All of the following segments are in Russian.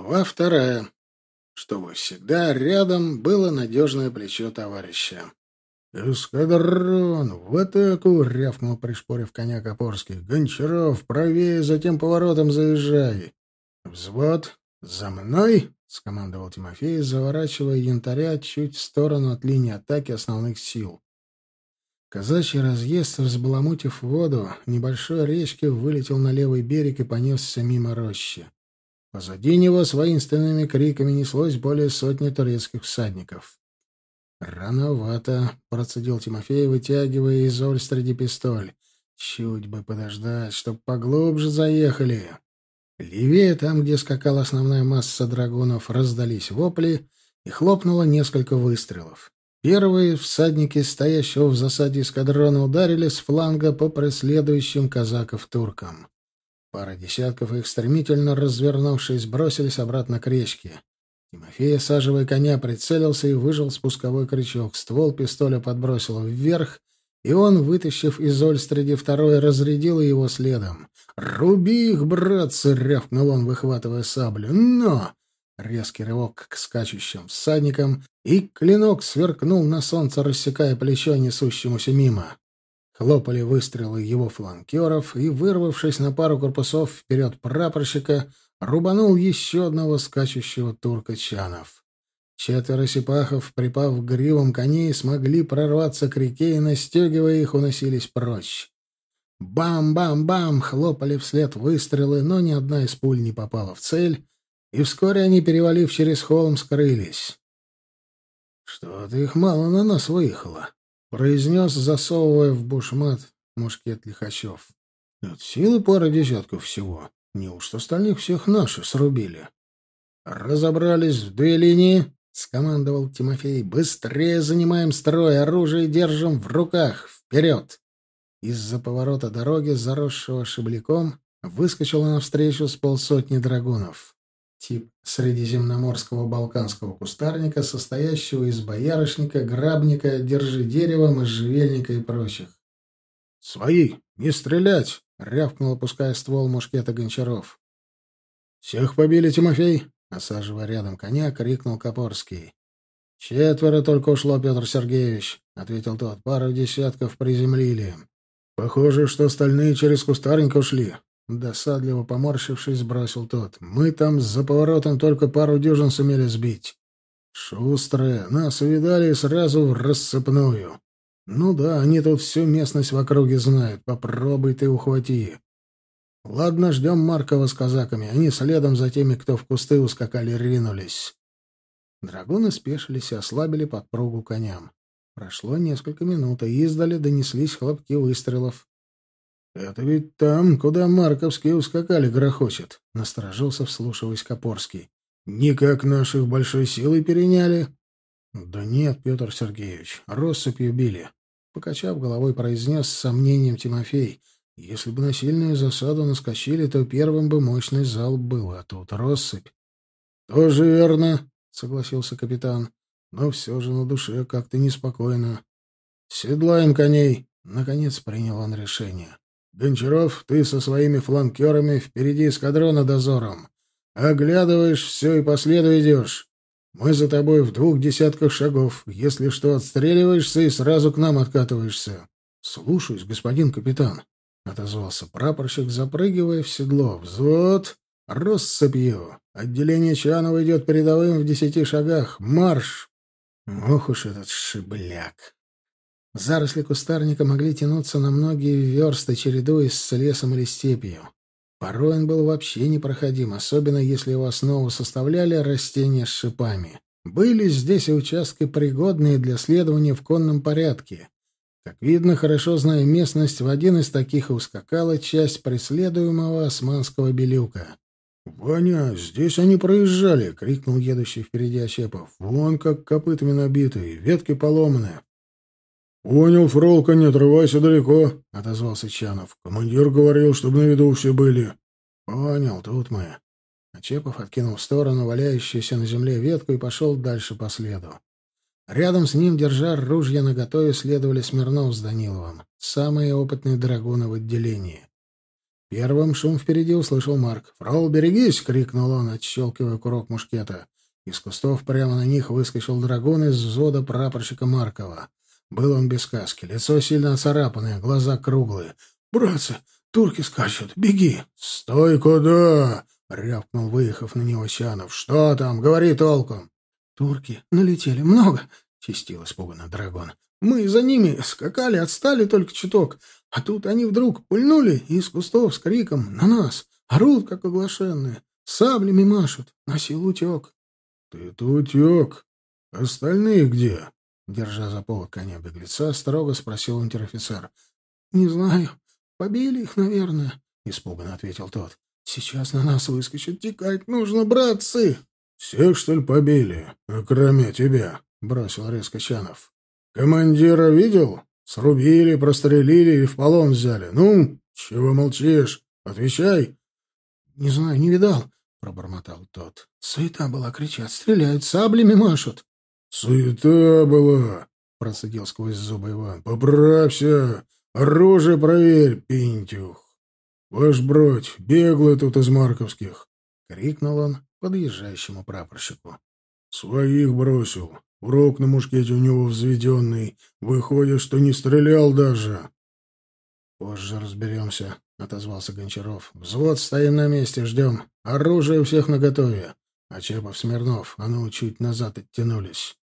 Глава вторая. Чтобы всегда рядом было надежное плечо товарища. «Эскадрон! В атаку!» — рявкнул, пришпорив коня Копорский. «Гончаров, правее, затем поворотом заезжай!» «Взвод! За мной!» — скомандовал Тимофей, заворачивая янтаря чуть в сторону от линии атаки основных сил. Казачий разъезд, взбаламутив воду, небольшой речки вылетел на левый берег и понесся мимо рощи. Позади него с воинственными криками неслось более сотни турецких всадников. «Рановато», — процедил Тимофей, вытягивая из Ольстради пистоль. «Чуть бы подождать, чтоб поглубже заехали». Левее, там, где скакала основная масса драгунов, раздались вопли и хлопнуло несколько выстрелов. Первые всадники, стоящего в засаде эскадрона, ударили с фланга по преследующим казаков-туркам. Пара десятков их, стремительно развернувшись, бросились обратно к речке. Тимофей, осаживая коня, прицелился и выжил спусковой крючок. Ствол пистоля подбросил вверх, и он, вытащив из Ольстреди второй, разрядил его следом. «Руби их, братцы!» — рявкнул он, выхватывая саблю. «Но!» Резкий рывок к скачущим всадникам, и клинок сверкнул на солнце, рассекая плечо несущемуся мимо. Хлопали выстрелы его фланкеров, и, вырвавшись на пару корпусов вперед прапорщика, рубанул еще одного скачущего турка Чанов. Четверо сипахов, припав к гривам коней, смогли прорваться к реке и, настегивая их, уносились прочь. Бам-бам-бам! Хлопали вслед выстрелы, но ни одна из пуль не попала в цель, и вскоре они, перевалив через холм, скрылись. «Что-то их мало на нас выехало», — произнес, засовывая в бушмат мушкет Лихачев. «От силы пара десятков всего. Неужто остальных всех наши срубили?» «Разобрались в две линии», — скомандовал Тимофей. «Быстрее занимаем строй, оружие держим в руках. Вперед!» Из-за поворота дороги, заросшего шибляком, выскочило навстречу с полсотни драгунов. Тип средиземноморского балканского кустарника, состоящего из боярышника, грабника, держи дерева, можжевельника и прочих. «Свои! Не стрелять!» — рявкнул, опуская ствол мушкета Гончаров. «Всех побили, Тимофей!» — осаживая рядом коня, крикнул Копорский. «Четверо только ушло, Петр Сергеевич», — ответил тот. «Пару десятков приземлили. Похоже, что остальные через кустарник ушли. Досадливо поморщившись, бросил тот. «Мы там за поворотом только пару дюжин сумели сбить. Шустрые, нас увидали сразу в рассыпную. Ну да, они тут всю местность в округе знают. Попробуй ты ухвати. Ладно, ждем Маркова с казаками. Они следом за теми, кто в кусты ускакали, ринулись». Драгуны спешились и ослабили подпругу коням. Прошло несколько минут, и издали донеслись хлопки выстрелов. «Это ведь там, куда Марковские ускакали, грохочет», — насторожился, вслушиваясь Копорский. «Никак наших большой силой переняли». «Да нет, Петр Сергеевич, россыпью били», — покачав головой, произнес с сомнением Тимофей. «Если бы на сильную засаду наскочили, то первым бы мощный зал был, а тут россыпь». «Тоже верно», — согласился капитан. «Но все же на душе как-то неспокойно». «Седлаем коней», — наконец принял он решение. Гончаров, ты со своими фланкерами впереди эскадрона дозором. Оглядываешь все и по идешь. Мы за тобой в двух десятках шагов. Если что, отстреливаешься и сразу к нам откатываешься. — Слушаюсь, господин капитан, — отозвался прапорщик, запрыгивая в седло. — Взвод! Россыпью! Отделение Чанова идет передовым в десяти шагах. Марш! Ох уж этот шибляк! Заросли кустарника могли тянуться на многие версты, чередуясь с лесом или степью. Порой он был вообще непроходим, особенно если его основу составляли растения с шипами. Были здесь и участки, пригодные для следования в конном порядке. Как видно, хорошо зная местность, в один из таких ускакала часть преследуемого османского белюка. «Ваня, здесь они проезжали!» — крикнул едущий впереди Ощепов. «Вон как копытами набитые, ветки поломаны. «Понял, Фролка, не отрывайся далеко», — отозвался Чанов. «Командир говорил, чтобы на виду все были». «Понял, тут мы». Очепов откинул в сторону валяющуюся на земле ветку и пошел дальше по следу. Рядом с ним, держа ружья наготове, следовали Смирнов с Даниловым, самые опытные драгуны в отделении. Первым шум впереди услышал Марк. «Фрол, берегись!» — крикнул он, отщелкивая курок мушкета. Из кустов прямо на них выскочил драгун из взвода прапорщика Маркова. Был он без каски, лицо сильно оцарапанное, глаза круглые. «Братцы, турки скачут! Беги!» «Стой куда!» — рявкнул, выехав на него Чанов. «Что там? Говори толком!» «Турки налетели. Много!» — чистил испуганно драгон. «Мы за ними скакали, отстали только чуток. А тут они вдруг пульнули из кустов с криком на нас. Орут, как оглашенные. Саблями машут. На силу утек. — Ты-то утек. Остальные где? Держа за повод коня беглеца, строго спросил унтер-офицер. — Не знаю. Побили их, наверное, — испуганно ответил тот. — Сейчас на нас выскочат. Текать нужно, братцы. — Всех, что ли, побили? Кроме тебя, — бросил резко Чанов. — Командира видел? Срубили, прострелили или в полон взяли. Ну, чего молчишь? Отвечай. — Не знаю, не видал, — пробормотал тот. — Суета была, кричат, стреляют, саблями машут. — Суета была, — процедил сквозь зубы Иван. — Поправься, оружие проверь, пинтюх. — Ваш бродь, беглый тут из Марковских, — крикнул он подъезжающему прапорщику. — Своих бросил. Урок на мушкете у него взведенный. Выходит, что не стрелял даже. — Позже разберемся, — отозвался Гончаров. — Взвод стоим на месте, ждем. Оружие у всех наготове. А Чепов, Смирнов, а ну, чуть назад оттянулись.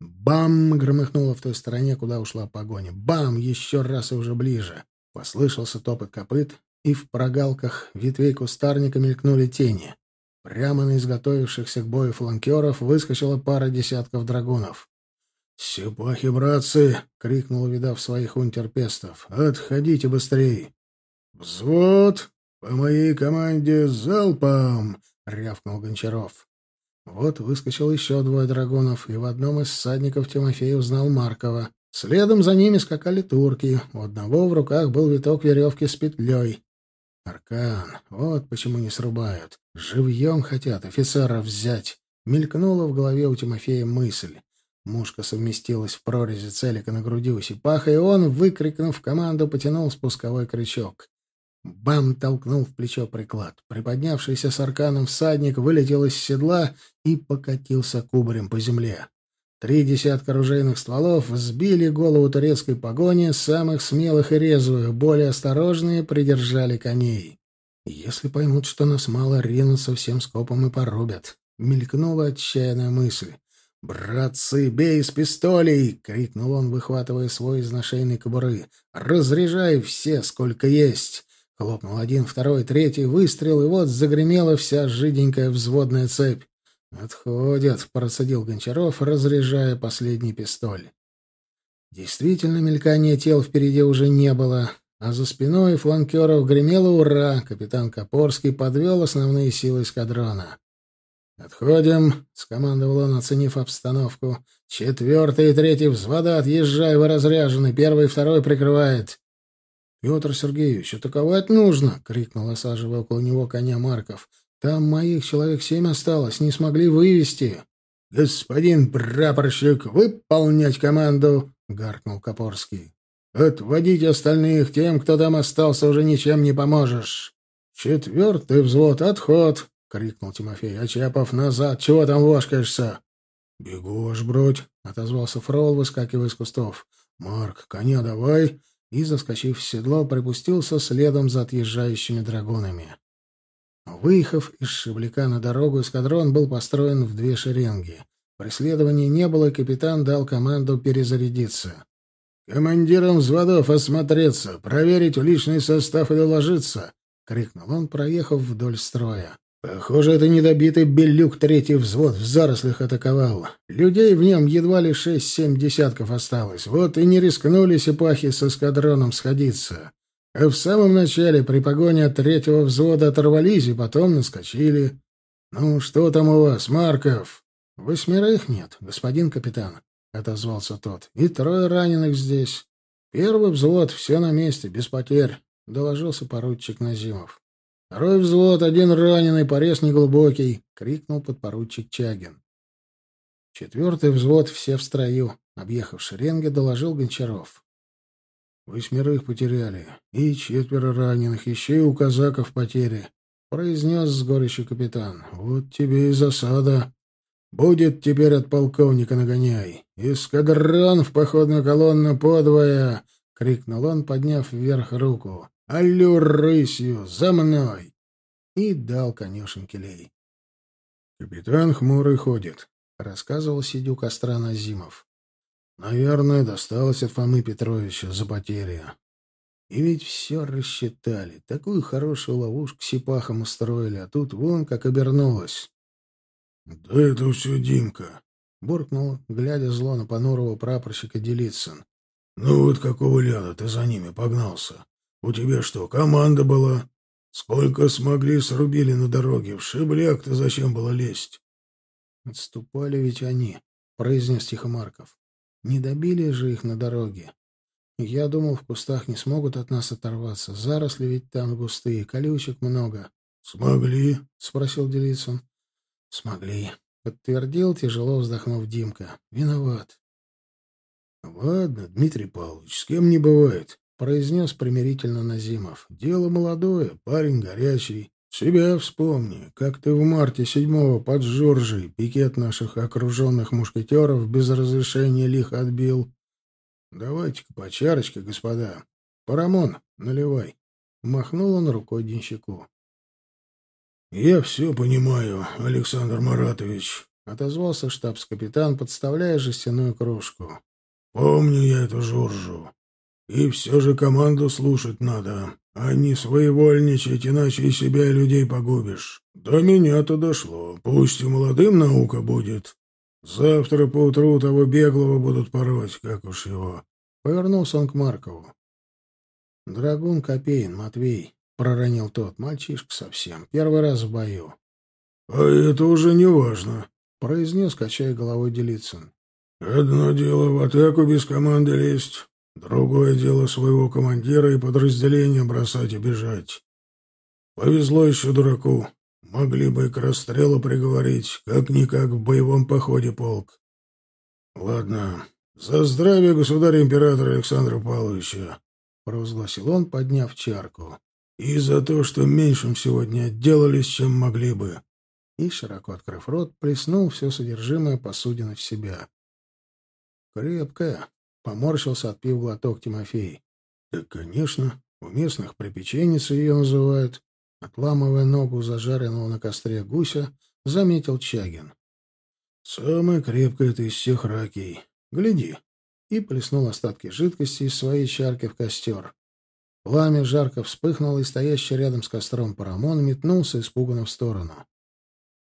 Бам! громыхнуло в той стороне, куда ушла погоня. Бам! Еще раз и уже ближе. Послышался топот копыт, и в прогалках ветвей кустарника мелькнули тени. Прямо на изготовившихся к бою фланкеров выскочила пара десятков драгунов. «Сипахи, братцы!» — крикнул, увидав своих унтерпестов. «Отходите быстрей!» «Взвод! По моей команде залпом!» — рявкнул Гончаров. Вот выскочил еще двое драгунов, и в одном из всадников Тимофей узнал Маркова. Следом за ними скакали турки. У одного в руках был виток веревки с петлей. Аркан. Вот почему не срубают. Живьем хотят офицеров взять. Мелькнула в голове у Тимофея мысль. Мушка совместилась в прорези целика на груди у Сипаха, и он, выкрикнув команду, потянул спусковой крючок. Бам! толкнул в плечо приклад. Приподнявшийся с арканом всадник вылетел из седла и покатился кубарем по земле. Три десятка оружейных стволов сбили голову турецкой погони, самых смелых и резвых, более осторожные придержали коней. Если поймут, что нас мало, ринутся всем скопом и порубят. Мелькнула отчаянная мысль. «Братцы, бей из пистолей!» — крикнул он, выхватывая свой из нашейной кобуры. «Разряжай все, сколько есть!» Хлопнул один, второй, третий выстрел, и вот загремела вся жиденькая взводная цепь. «Отходят», — процедил Гончаров, разряжая последний пистоль. Действительно, мелькания тел впереди уже не было, а за спиной фланкеров гремело «Ура!» Капитан Копорский подвел основные силы эскадрона. «Отходим», — скомандовал он, оценив обстановку. «Четвертый и третий взвода, отъезжай, вы разряжены, первый и второй прикрывает». «Петр Сергеевич, атаковать нужно!» — крикнул, осаживая около него коня Марков. Там моих человек семь осталось, не смогли вывести. — Господин прапорщик, выполнять команду! — гаркнул Копорский. — Отводите остальных, тем, кто там остался, уже ничем не поможешь. — Четвертый взвод, отход! — крикнул Тимофей. — Очапов, назад! Чего там вошкаешься? — Бегу, аж бродь! — отозвался Фрол, выскакивая из кустов. — Марк, коня давай! И, заскочив в седло, припустился следом за отъезжающими драгунами. Выехав из Шибляка на дорогу, эскадрон был построен в две шеренги. Преследования не было, капитан дал команду перезарядиться. «Командирам взводов осмотреться, проверить личный состав и доложиться!» — крикнул он, проехав вдоль строя. Похоже, это недобитый Белюк третий взвод в зарослях атаковал. Людей в нем едва ли шесть-семь десятков осталось. Вот и не рискнули сипахи с эскадроном сходиться. А в самом начале при погоне от третьего взвода оторвались и потом наскочили. «Ну, что там у вас, Марков?» «Восьмерых нет, господин капитан», — отозвался тот. «И трое раненых здесь. Первый взвод, все на месте, без потерь», — доложился поручик Назимов. «Второй взвод, один раненый, порез неглубокий», — крикнул подпоручик Чагин. Четвертый взвод, все в строю, объехав шеренги, доложил Гончаров. Восьмерых потеряли, и четверо раненых, еще и у казаков потери, — произнес с горечью капитан. — Вот тебе и засада. Будет теперь от полковника нагоняй. Эскадрон в походную колонну подвое! — крикнул он, подняв вверх руку. — Аллюр рысью! За мной! И дал конюшен келей. Капитан хмурый ходит, — рассказывал сидя у костра Назимов. Наверное, досталось от Фомы Петровича за потери. И ведь все рассчитали. Такую хорошую ловушку сипахом устроили, а тут вон как обернулось. — Да это все Димка, — буркнул, глядя зло на понурого прапорщика Делицын. — Ну вот какого ляда ты за ними погнался? У тебя что, команда была? Сколько смогли, срубили на дороге. В шибляк-то зачем было лезть? — Отступали ведь они, — произнес Тихомарков. Не добили же их на дороге. Я думал, в кустах не смогут от нас оторваться. Заросли ведь там густые, колючек много. — Смогли? — спросил Делицын. — Смогли. — подтвердил, тяжело вздохнув Димка. — Виноват. — Ладно, Дмитрий Павлович, с кем не бывает, — произнес примирительно Назимов. — Дело молодое, парень горячий. Себя вспомни, как ты в марте седьмого под Жоржей пикет наших окруженных мушкетеров без разрешения лихо отбил. Давайте-ка по чарочке, господа. Парамон, наливай. Махнул он рукой денщику. «Я все понимаю, Александр Маратович», — отозвался штабс-капитан, подставляя жестяную кружку. «Помню я эту Жоржу. И все же команду слушать надо, а не своевольничать, иначе и себя, и людей погубишь. До меня-то дошло. Пусть и молодым наука будет. Завтра поутру того беглого будут пороть, как уж его. Повернулся он к Маркову. «Драгун Копейн, Матвей», — проронил тот, мальчишка совсем, первый раз в бою. «А это уже не важно», — произнес, качая головой Делицын. «Одно дело в атаку без команды лезть, Другое дело своего командира и подразделения бросать и бежать. Повезло еще дураку. Могли бы и к расстрелу приговорить, как-никак в боевом походе полк. Ладно, за здравие государя-императора Александра Павловича, — провозгласил он, подняв чарку. И за то, что меньшим сегодня отделались, чем могли бы. И, широко открыв рот, плеснул все содержимое посудины в себя. Крепкая, Поморщился, отпив глоток Тимофей. Так, конечно, у местных припеченницы ее называют. Отламывая ногу зажаренного на костре гуся, заметил Чагин. «Самая крепкая это из всех ракей. Гляди!» И плеснул остатки жидкости из своей чарки в костер. Пламя жарко вспыхнуло, и стоящий рядом с костром Парамон метнулся испуганно в сторону.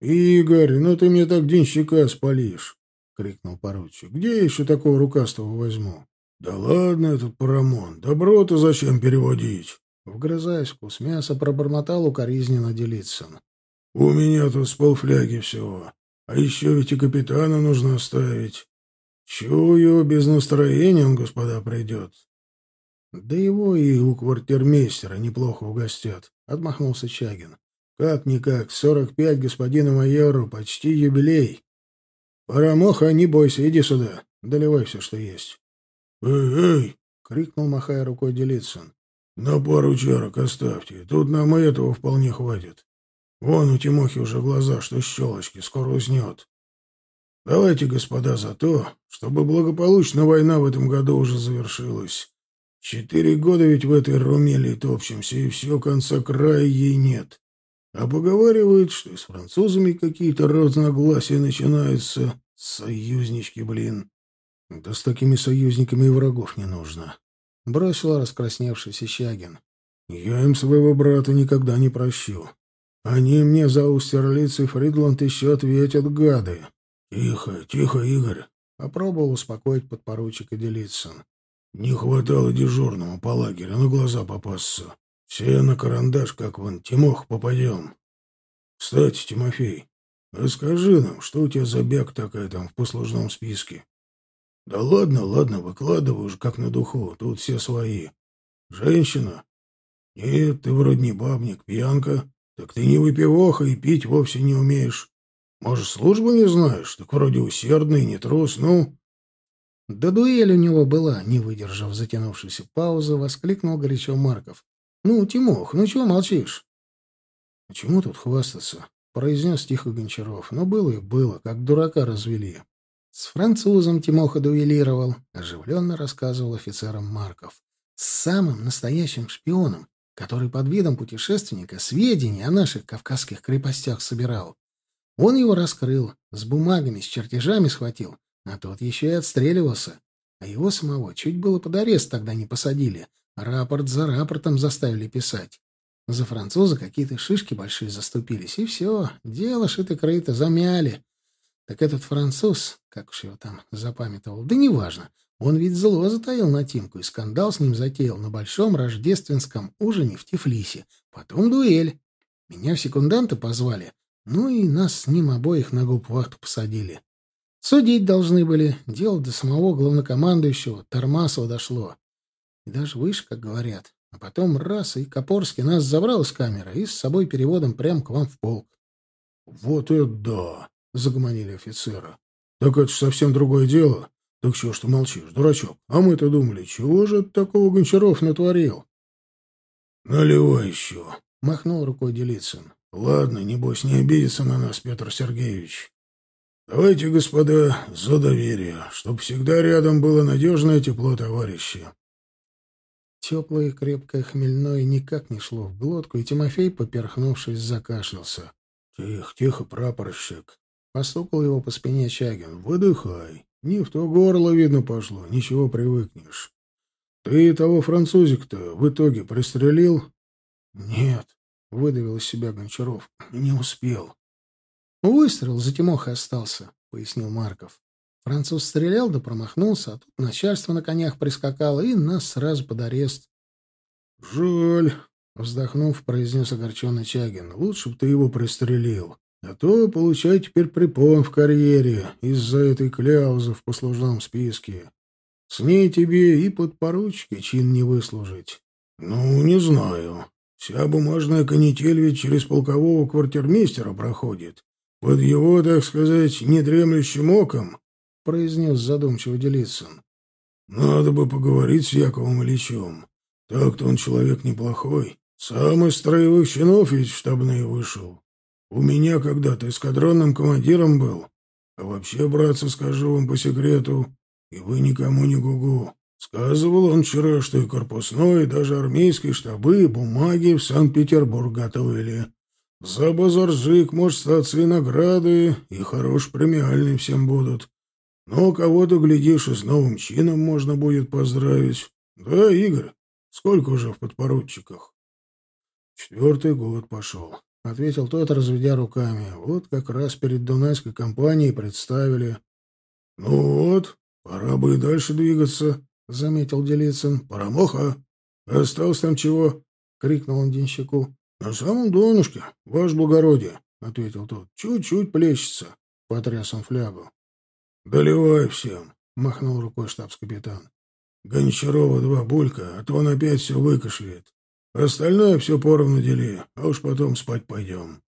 «Игорь, ну ты мне так денщика спалишь!» — крикнул поручик. — Где еще такого рукастого возьму? — Да ладно этот парамон, добро-то зачем переводить? Вгрызаясь вкус мяса, пробормотал укоризненно Делицын. — У меня тут с полфляги всего. А еще ведь и капитана нужно оставить. Чую, без настроения он, господа, придет. — Да его и у квартирмейстера неплохо угостят, — отмахнулся Чагин. — Как-никак, сорок пять господину майору, почти юбилей. «Парамоха, не бойся, иди сюда. Доливай все, что есть». «Эй, эй!» — крикнул, махая рукой Делицын. «На пару чарок оставьте. Тут нам и этого вполне хватит. Вон у Тимохи уже глаза, что щелочки, скоро уснет. Давайте, господа, за то, чтобы благополучно война в этом году уже завершилась. Четыре года ведь в этой румели топчемся, и все конца края ей нет. А поговаривают, что с французами какие-то разногласия начинаются. Союзнички, блин. Да с такими союзниками и врагов не нужно. Бросил раскрасневшийся Щагин. Я им своего брата никогда не прощу. Они мне за Аустерлиц и Фридланд еще ответят, гады. Тихо, тихо, Игорь. Попробовал успокоить подпоручика Делицын. Не хватало дежурному по лагерю на глаза попасться. Все на карандаш, как вон Тимох, попадем. Кстати, Тимофей, расскажи нам, что у тебя за бяг такая там в послужном списке? Да ладно, ладно, выкладывай уж как на духу, тут все свои. Женщина? Нет, ты вроде не бабник, пьянка. Так ты не выпивоха и пить вовсе не умеешь. Может, службу не знаешь? Так вроде усердный, не трус, ну... Да дуэль у него была, не выдержав затянувшейся паузы, воскликнул горячо Марков. «Ну, Тимох, ну чего молчишь?» «А чему тут хвастаться?» — произнес тихо Гончаров. «Но было и было, как дурака развели». С французом Тимоха дуэлировал, оживленно рассказывал офицерам Марков. С самым настоящим шпионом, который под видом путешественника сведения о наших кавказских крепостях собирал. Он его раскрыл, с бумагами, с чертежами схватил, а тот еще и отстреливался. А его самого чуть было под арест тогда не посадили. Рапорт за рапортом заставили писать. За француза какие-то шишки большие заступились, и все, дело шито-крыто, замяли. Так этот француз, как уж его там запамятовал, да неважно, он ведь зло затаил на Тимку и скандал с ним затеял на большом рождественском ужине в Тифлисе. Потом дуэль. Меня в секунданты позвали, ну и нас с ним обоих на губвахту посадили. Судить должны были, дело до самого главнокомандующего Тормасова дошло. И даже выше, как говорят. А потом раз, и Копорский нас забрал из камеры и с собой переводом прямо к вам в полк. — Вот это да! — загомонили офицеры. — Так это ж совсем другое дело. Так чего ж ты молчишь, дурачок? А мы-то думали, чего же такого Гончаров натворил? — Наливай еще! — махнул рукой Делицын. — Ладно, небось, не обидится на нас Петр Сергеевич. Давайте, господа, за доверие, чтоб всегда рядом было надежное тепло товарища. Теплое, крепкое, хмельное никак не шло в глотку, и Тимофей, поперхнувшись, закашлялся. — Тихо, тихо, прапорщик. Постукал его по спине Чагин. — Выдыхай. Не в то горло, видно, пошло. Ничего, привыкнешь. Ты того французик-то в итоге пристрелил? — Нет, — выдавил из себя Гончаров. — Не успел. «Выстрел за Тимохой остался», — пояснил Марков. Француз стрелял да промахнулся, а тут начальство на конях прискакало, и нас сразу под арест. «Жаль», — вздохнув, произнес огорченный Чагин. «Лучше бы ты его пристрелил. А то получай теперь препон в карьере из-за этой кляузы в послужном списке. С ней тебе и подпоручки чин не выслужить». «Ну, не знаю. Вся бумажная канитель ведь через полкового квартирмейстера проходит. «Под его, так сказать, недремлющим оком», — произнес задумчиво Делицын. «Надо бы поговорить с Яковом Ильичем. Так-то он человек неплохой. Сам из строевых чинов ведь штабные вышел. У меня когда-то эскадронным командиром был. А вообще, братцы, скажу вам по секрету, и вы никому не гугу. Сказывал он вчера, что и корпусной, и даже армейские штабы бумаги в Санкт-Петербург готовили. За базаржик, может, статься и награды, и хорош премиальные всем будут. Но кого-то, глядишь, и с новым чином можно будет поздравить. Да, Игорь, сколько уже в подпоручиках? Четвертый год пошел, — ответил тот, разведя руками. Вот как раз перед Дунайской компанией представили. — Ну вот, пора бы и дальше двигаться, — заметил Делицын. — Парамоха. Осталось там чего? — крикнул он денщику. — На самом донышке, ваше благородие, — ответил тот. — Чуть-чуть плещется, — потряс он флягу. — Доливай всем, — махнул рукой штабс-капитан. — Гончарова два булька, а то он опять все выкашляет. Остальное все поровну дели, а уж потом спать пойдем.